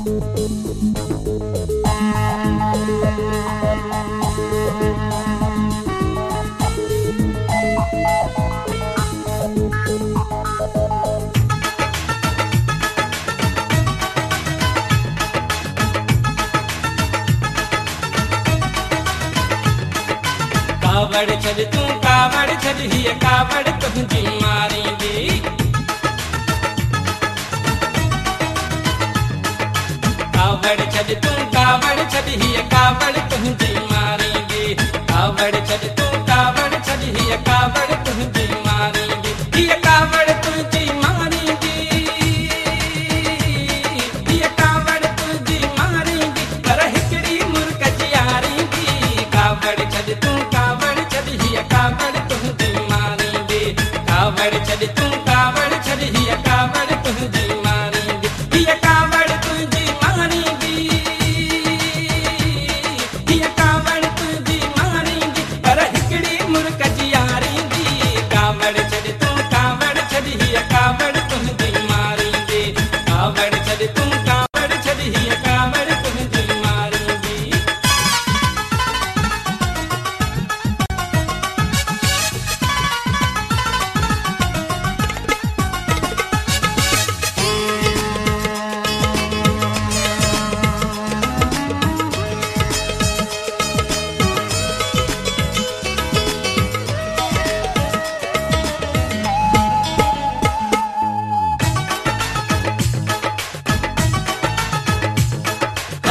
कावड़ छज तू कावड़ छज ही कावड़ तुझी मारेंगी। कावड़ छद तुम कावड़ छद ही कावड़ तुझे मारेंगे। कावड़ छद तुम कावड़ छद ही कावड़ तुझे मारेंगे। ही कावड़ तुझे मारेंगे। ही कावड़ तुझे मारेंगे। परहकड़ी मुर्ख जारेंगे कावड़ छद तुम कावड़ छद ही कावड़ तुझे मारेंगे। कावड़ छद तुम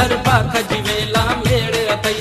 कर बाख जीवेला मेड़ अतई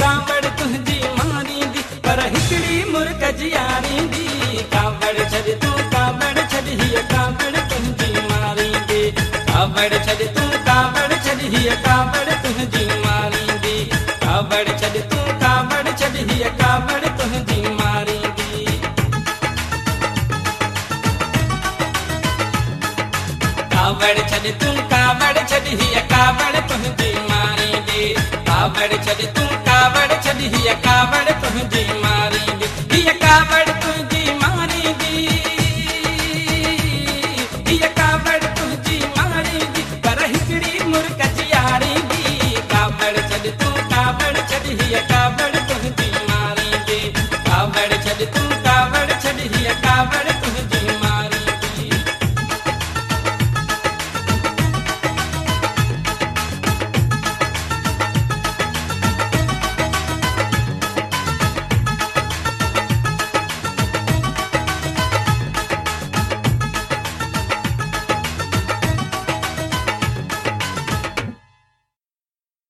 कावड़ तुंहिंजी मारींदी पर हिकिड़ी मुर्क जी आरींदी कावड़ छॾ तूं, कावड़ छॾ हीअ, कावड़ तुंहिंजी मारींदी। कावड़ छॾ तूं, कावड़ छॾ हीअ, कावड़ तुंहिंजी मारींदी। कावड़ छॾ तूं, कावड़ छॾ हीअ, कावड़ तुंहिंजी कावड़ छॾ तूं, कावड़ छॾ हीअ, कावड़ तुंहिंजी मारींदी। कावड़ चली तू कावड़ चली हिया कावड़